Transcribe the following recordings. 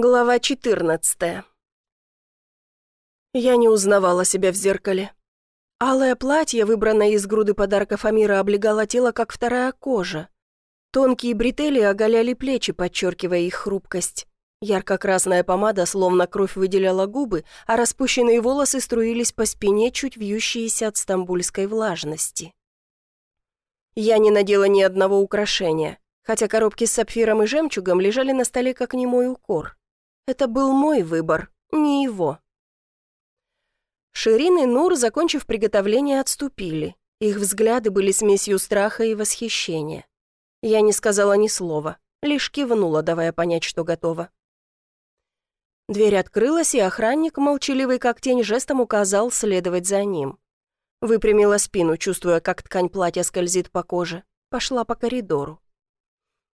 Глава 14 Я не узнавала себя в зеркале. Алое платье, выбранное из груды подарков Амира, облегало тело, как вторая кожа. Тонкие бретели оголяли плечи, подчеркивая их хрупкость. Ярко-красная помада, словно кровь, выделяла губы, а распущенные волосы струились по спине, чуть вьющиеся от стамбульской влажности. Я не надела ни одного украшения, хотя коробки с сапфиром и жемчугом лежали на столе как немой укор. Это был мой выбор, не его. Ширин и Нур, закончив приготовление, отступили. Их взгляды были смесью страха и восхищения. Я не сказала ни слова, лишь кивнула, давая понять, что готова. Дверь открылась, и охранник, молчаливый как тень, жестом указал следовать за ним. Выпрямила спину, чувствуя, как ткань платья скользит по коже. Пошла по коридору.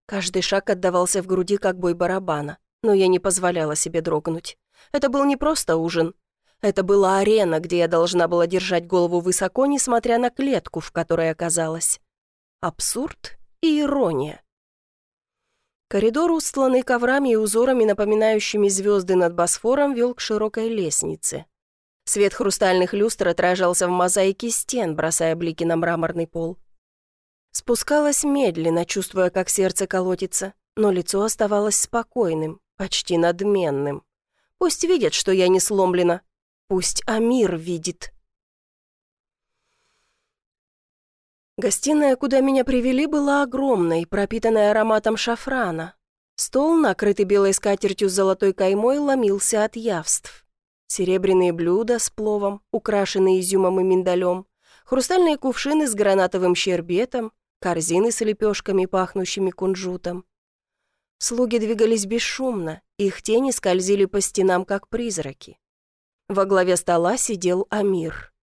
Каждый шаг отдавался в груди, как бой барабана но я не позволяла себе дрогнуть. Это был не просто ужин. Это была арена, где я должна была держать голову высоко, несмотря на клетку, в которой оказалась. Абсурд и ирония. Коридор, устланный коврами и узорами, напоминающими звезды над Босфором, вел к широкой лестнице. Свет хрустальных люстр отражался в мозаике стен, бросая блики на мраморный пол. Спускалась медленно, чувствуя, как сердце колотится, но лицо оставалось спокойным, почти надменным. Пусть видят, что я не сломлена. Пусть Амир видит. Гостиная, куда меня привели, была огромной, пропитанной ароматом шафрана. Стол, накрытый белой скатертью с золотой каймой, ломился от явств. Серебряные блюда с пловом, украшенные изюмом и миндалем, хрустальные кувшины с гранатовым щербетом, корзины с лепешками, пахнущими кунжутом. Слуги двигались бесшумно, их тени скользили по стенам, как призраки. Во главе стола сидел Амир.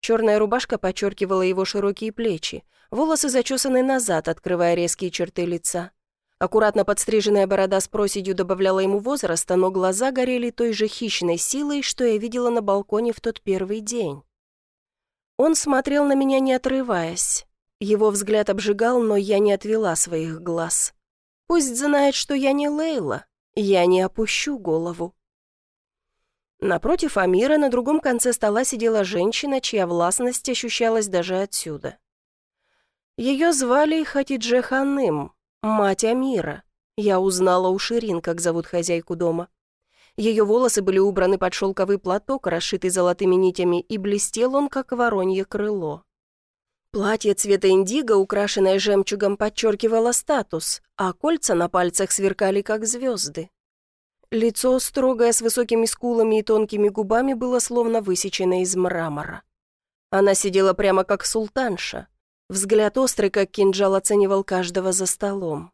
Черная рубашка подчеркивала его широкие плечи, волосы зачесаны назад, открывая резкие черты лица. Аккуратно подстриженная борода с проседью добавляла ему возраста, но глаза горели той же хищной силой, что я видела на балконе в тот первый день. Он смотрел на меня, не отрываясь. Его взгляд обжигал, но я не отвела своих глаз. Пусть знает, что я не Лейла. Я не опущу голову. Напротив Амира на другом конце стола сидела женщина, чья властность ощущалась даже отсюда. Ее звали Хатидже Ханым, мать Амира. Я узнала у Ширин, как зовут хозяйку дома. Ее волосы были убраны под шелковый платок, расшитый золотыми нитями, и блестел он, как воронье крыло. Платье цвета индиго, украшенное жемчугом, подчеркивало статус, а кольца на пальцах сверкали, как звезды. Лицо, строгое, с высокими скулами и тонкими губами, было словно высечено из мрамора. Она сидела прямо как султанша. Взгляд острый, как кинжал, оценивал каждого за столом.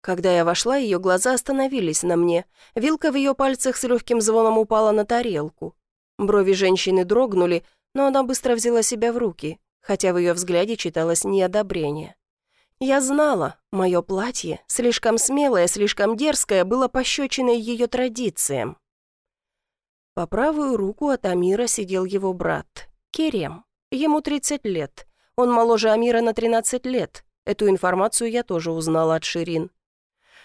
Когда я вошла, ее глаза остановились на мне. Вилка в ее пальцах с легким звоном упала на тарелку. Брови женщины дрогнули, но она быстро взяла себя в руки хотя в ее взгляде читалось неодобрение. Я знала, мое платье, слишком смелое, слишком дерзкое, было пощечиной ее традициям. По правую руку от Амира сидел его брат, Керем. Ему 30 лет. Он моложе Амира на 13 лет. Эту информацию я тоже узнала от Ширин.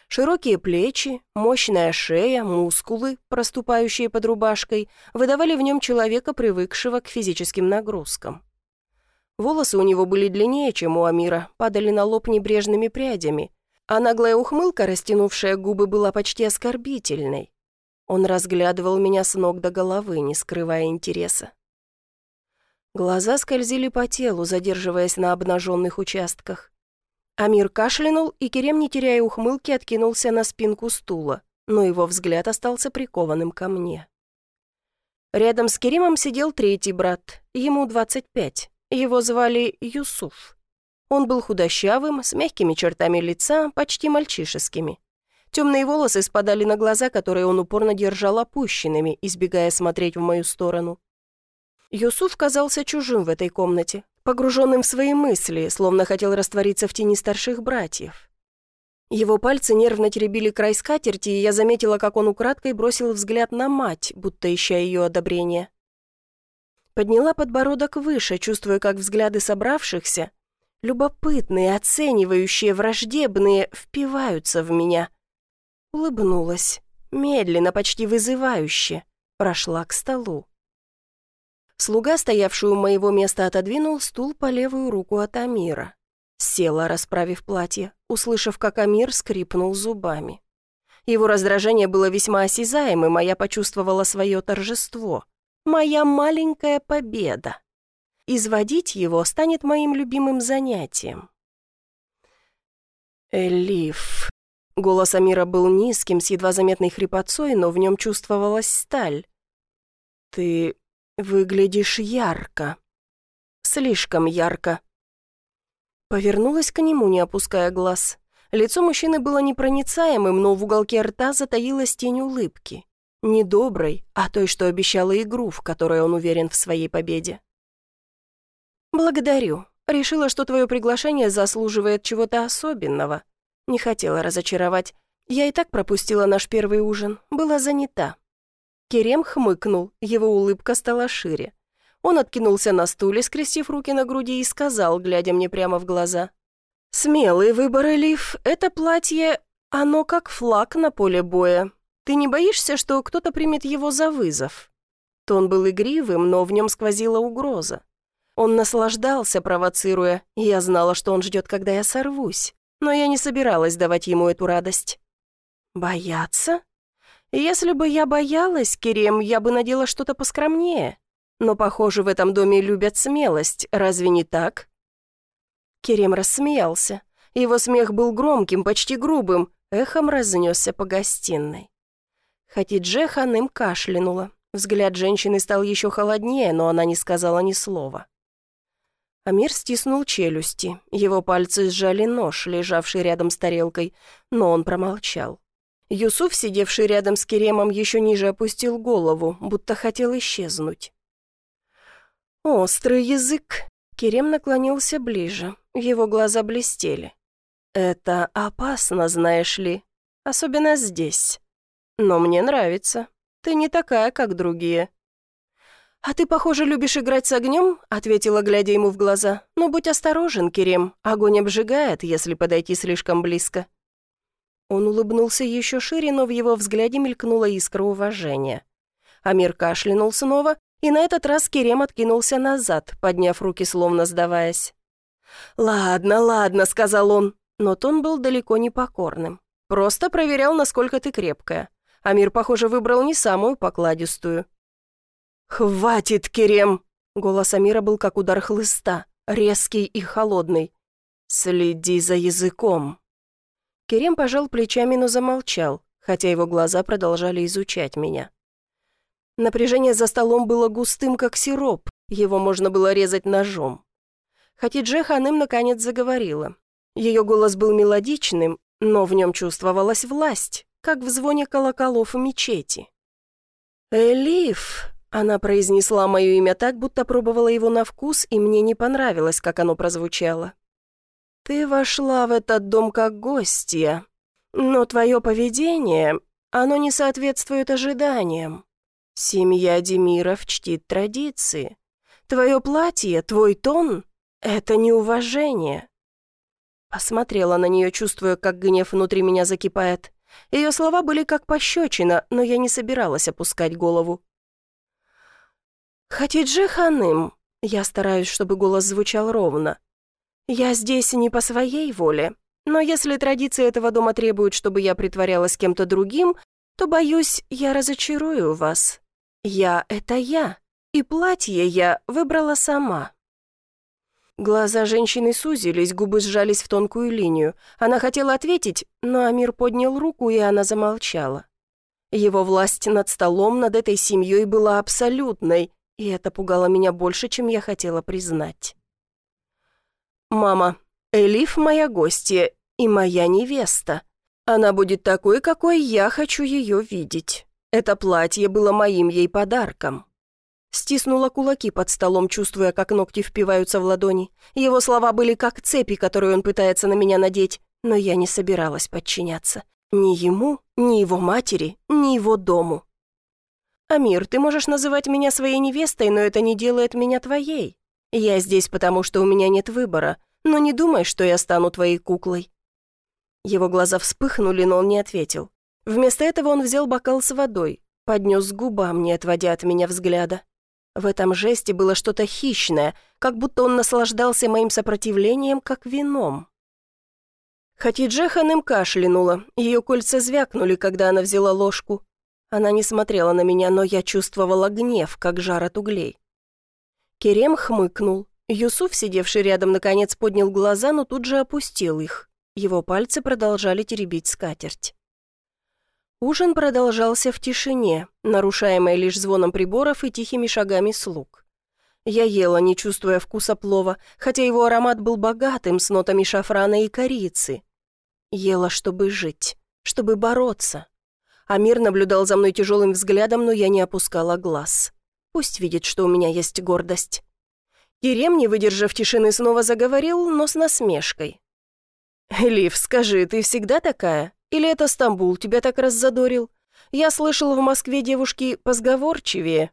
Широкие плечи, мощная шея, мускулы, проступающие под рубашкой, выдавали в нем человека, привыкшего к физическим нагрузкам. Волосы у него были длиннее, чем у Амира, падали на лоб небрежными прядями, а наглая ухмылка, растянувшая губы, была почти оскорбительной. Он разглядывал меня с ног до головы, не скрывая интереса. Глаза скользили по телу, задерживаясь на обнаженных участках. Амир кашлянул, и Керем, не теряя ухмылки, откинулся на спинку стула, но его взгляд остался прикованным ко мне. Рядом с Керимом сидел третий брат, ему 25. Его звали Юсуф. Он был худощавым, с мягкими чертами лица, почти мальчишескими. Темные волосы спадали на глаза, которые он упорно держал опущенными, избегая смотреть в мою сторону. Юсуф казался чужим в этой комнате, погруженным в свои мысли, словно хотел раствориться в тени старших братьев. Его пальцы нервно теребили край скатерти, и я заметила, как он украдкой бросил взгляд на мать, будто ища ее одобрения. Подняла подбородок выше, чувствуя, как взгляды собравшихся, любопытные, оценивающие, враждебные, впиваются в меня. Улыбнулась. медленно, почти вызывающе, прошла к столу. Слуга, стоявший у моего места, отодвинул стул по левую руку от Амира. Села, расправив платье, услышав, как Амир скрипнул зубами. Его раздражение было весьма осязаемым, а я почувствовала свое торжество. Моя маленькая победа. Изводить его станет моим любимым занятием. «Элиф». Голос Амира был низким, с едва заметной хрипотцой, но в нем чувствовалась сталь. «Ты выглядишь ярко. Слишком ярко». Повернулась к нему, не опуская глаз. Лицо мужчины было непроницаемым, но в уголке рта затаилась тень улыбки. Не доброй, а той, что обещала игру, в которой он уверен в своей победе. «Благодарю. Решила, что твое приглашение заслуживает чего-то особенного. Не хотела разочаровать. Я и так пропустила наш первый ужин. Была занята». Керем хмыкнул, его улыбка стала шире. Он откинулся на стуле, скрестив руки на груди, и сказал, глядя мне прямо в глаза. «Смелый выбор, Элиф. Это платье, оно как флаг на поле боя. Ты не боишься, что кто-то примет его за вызов?» Тон был игривым, но в нем сквозила угроза. Он наслаждался, провоцируя, и я знала, что он ждет, когда я сорвусь. Но я не собиралась давать ему эту радость. «Бояться?» Если бы я боялась, Керем, я бы надела что-то поскромнее. Но, похоже, в этом доме любят смелость, разве не так?» Керем рассмеялся. Его смех был громким, почти грубым, эхом разнесся по гостиной. Хатидже ханым кашлянула. Взгляд женщины стал еще холоднее, но она не сказала ни слова. Амир стиснул челюсти. Его пальцы сжали нож, лежавший рядом с тарелкой, но он промолчал. Юсуф, сидевший рядом с Керемом, еще ниже опустил голову, будто хотел исчезнуть. «Острый язык!» Керем наклонился ближе, его глаза блестели. «Это опасно, знаешь ли, особенно здесь. Но мне нравится. Ты не такая, как другие». «А ты, похоже, любишь играть с огнем?» — ответила, глядя ему в глаза. «Но будь осторожен, Керем, огонь обжигает, если подойти слишком близко». Он улыбнулся еще шире, но в его взгляде мелькнула искра уважения. Амир кашлянул снова, и на этот раз Керем откинулся назад, подняв руки, словно сдаваясь. «Ладно, ладно», — сказал он, но тон был далеко не покорным. «Просто проверял, насколько ты крепкая. Амир, похоже, выбрал не самую покладистую». «Хватит, Керем!» Голос Амира был как удар хлыста, резкий и холодный. «Следи за языком». Керем пожал плечами, но замолчал, хотя его глаза продолжали изучать меня. Напряжение за столом было густым, как сироп, его можно было резать ножом. Хатидже Ханым наконец заговорила. Ее голос был мелодичным, но в нем чувствовалась власть, как в звоне колоколов в мечети. «Элиф!» — она произнесла мое имя так, будто пробовала его на вкус, и мне не понравилось, как оно прозвучало. «Ты вошла в этот дом как гостья, но твое поведение, оно не соответствует ожиданиям. Семья Демиров чтит традиции. Твое платье, твой тон — это неуважение. Посмотрела на нее, чувствуя, как гнев внутри меня закипает. Ее слова были как пощечина, но я не собиралась опускать голову. «Хатидже ханым», я стараюсь, чтобы голос звучал ровно. «Я здесь не по своей воле, но если традиции этого дома требуют, чтобы я притворялась кем-то другим, то, боюсь, я разочарую вас. Я — это я, и платье я выбрала сама». Глаза женщины сузились, губы сжались в тонкую линию. Она хотела ответить, но Амир поднял руку, и она замолчала. Его власть над столом, над этой семьей была абсолютной, и это пугало меня больше, чем я хотела признать. «Мама, Элиф моя гостья и моя невеста. Она будет такой, какой я хочу ее видеть». Это платье было моим ей подарком. Стиснула кулаки под столом, чувствуя, как ногти впиваются в ладони. Его слова были как цепи, которые он пытается на меня надеть, но я не собиралась подчиняться. Ни ему, ни его матери, ни его дому. «Амир, ты можешь называть меня своей невестой, но это не делает меня твоей. Я здесь, потому что у меня нет выбора, но не думай, что я стану твоей куклой». Его глаза вспыхнули, но он не ответил. Вместо этого он взял бокал с водой, поднес к губам, не отводя от меня взгляда. В этом жесте было что-то хищное, как будто он наслаждался моим сопротивлением, как вином. Хатидже Ханым кашлянула, ее кольца звякнули, когда она взяла ложку. Она не смотрела на меня, но я чувствовала гнев, как жар от углей. Керем хмыкнул. Юсуф, сидевший рядом, наконец поднял глаза, но тут же опустил их. Его пальцы продолжали теребить скатерть. Ужин продолжался в тишине, нарушаемой лишь звоном приборов и тихими шагами слуг. Я ела, не чувствуя вкуса плова, хотя его аромат был богатым, с нотами шафрана и корицы. Ела, чтобы жить, чтобы бороться. Амир наблюдал за мной тяжелым взглядом, но я не опускала глаз. Пусть видит, что у меня есть гордость. Ерем, не выдержав тишины, снова заговорил, но с насмешкой. «Лив, скажи, ты всегда такая? Или это Стамбул тебя так раззадорил? Я слышал, в Москве девушки позговорчивее».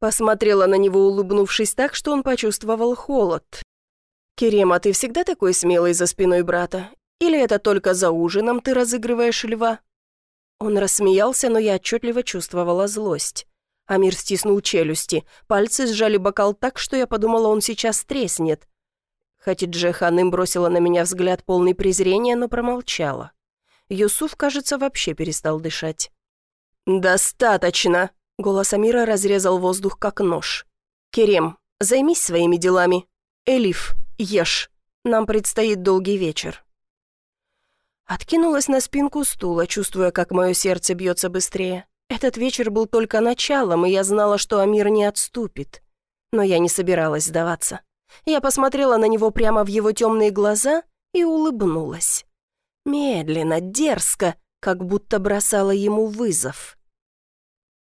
Посмотрела на него, улыбнувшись так, что он почувствовал холод. «Керем, а ты всегда такой смелый за спиной брата? Или это только за ужином ты разыгрываешь льва?» Он рассмеялся, но я отчетливо чувствовала злость. Амир стиснул челюсти, пальцы сжали бокал так, что я подумала, он сейчас треснет. Хатидже Ханым бросила на меня взгляд полный презрения, но промолчала. Юсуф, кажется, вообще перестал дышать. «Достаточно!» — голос Амира разрезал воздух, как нож. «Керем, займись своими делами. Элиф, ешь. Нам предстоит долгий вечер». Откинулась на спинку стула, чувствуя, как мое сердце бьется быстрее. Этот вечер был только началом, и я знала, что Амир не отступит. Но я не собиралась сдаваться. Я посмотрела на него прямо в его темные глаза и улыбнулась. Медленно, дерзко, как будто бросала ему вызов.